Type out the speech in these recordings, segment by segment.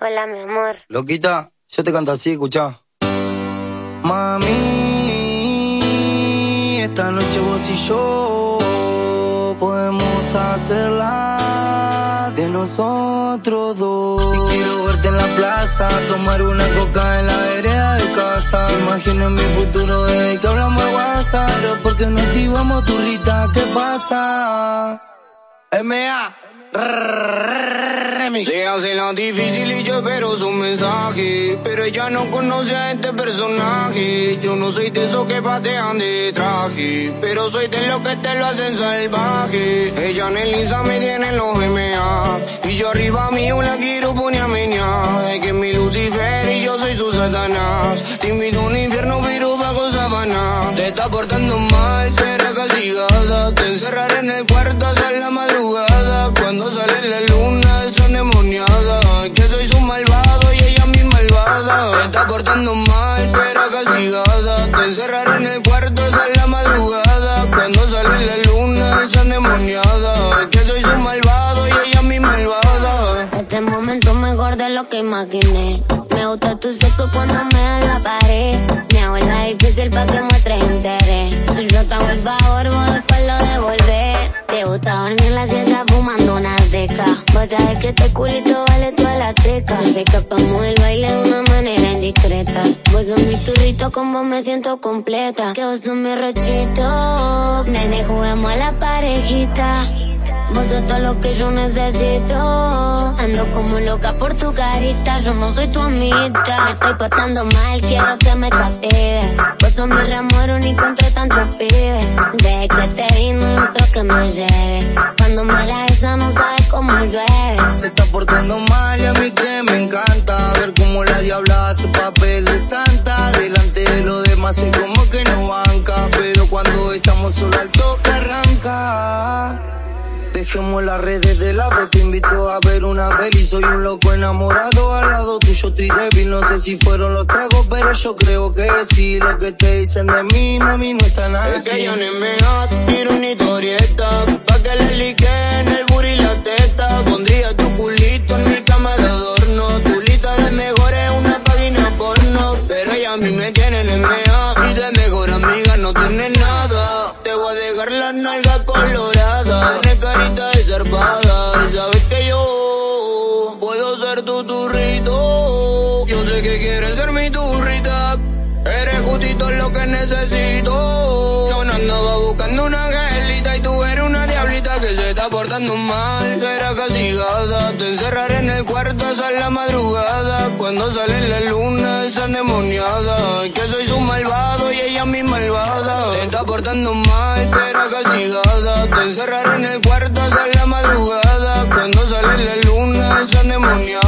Hola, mi amor. Loquita, yo te canto así, escucha. Mami, esta noche vos y yo podemos hacerla de nosotros dos. Y quiero verte en la plaza, tomar una coca en la vereda de casa. Imagina mi futuro desde que hablamos de WhatsApp. Pero porque no activamos tu rita, ¿qué pasa? M.A. Se hace la difícil y yo espero su mensaje. Pero ella no conoce a este personaje. Yo no soy de esos que patean de traje. Pero soy de los que te lo hacen salvaje. Ella en el Insta me tiene los MA. Y yo arriba mío la quiero poner. Es que mi Lucifer y yo soy su Satanás. Te invito un infierno, pero bajo sabana. Te está portando mal, será castigada. Te encerraré en el cuarto hasta la madrugada. Cuando sale la luna, Te encerraré en el cuarto hasta la madrugada. Cuando sale la luna, es endemoniada. Que soy su malvado y ella mi malvada. Este momento mejor de lo que imaginé. Me gusta tu sexo cuando me da la pared. Me hago la difícil pa' que sabés que este culito vale toda la teca. No sé escapamos el baile de una manera indiscreta. Vos sos mi turrito, con vos me siento completa. Que vos sos mi rochito. Nene, juguemos a la parejita. Vos sos todo lo que yo necesito. Ando como loca por tu carita. Yo no soy tu amita. Me estoy portando mal, quiero que me castigue. Vos sos mi ramoro ni contra tantos pibes. Desde que te vi, no otro que me llegue. Cómo la diabla hace papel de santa. Delante de los demás es como que no banca, pero cuando estamos solo al toque arranca. Dejemos las redes de lado, te invito a ver una peli, soy un loco enamorado al lado tuyo, estoy débil, no sé si fueron los tragos, pero yo creo que sí, lo que te dicen de mí, mami, no está nada Es que yo no me tiro una historieta, pa' que le mí me tiene en MA, y de mejor amiga no tiene nada, te voy a dejar la nalga colorada, tiene carita de zarpada, y sabes que yo puedo ser tu turrito, yo sé que quieres ser mi turrita, eres justito lo que necesito, yo no andaba buscando una angelita y tú eres una diablita que se está portando mal, será castigada, te encerraré en el cuarto hasta la madrugada, cuando sale la luna que soy su malvado y ella mi malvada, te está portando mal, será castigada, te encerraré en el cuarto hasta la madrugada, cuando sale la luna es endemoniada,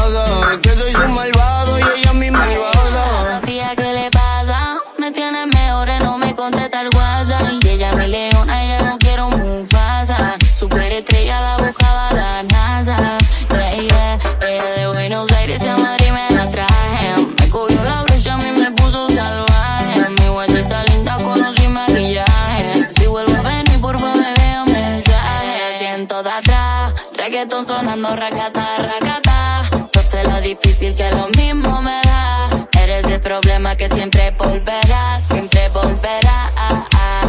Reggaeton sonando, racata, racata. Toda la difícil que lo mismo me da. Eres el problema que siempre volverá, siempre volverá. Ah, ah.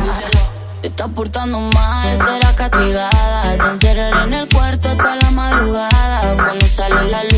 Te estás portando mal, serás castigada. Te encerraré en el cuarto hasta la madrugada. Cuando sale la luna,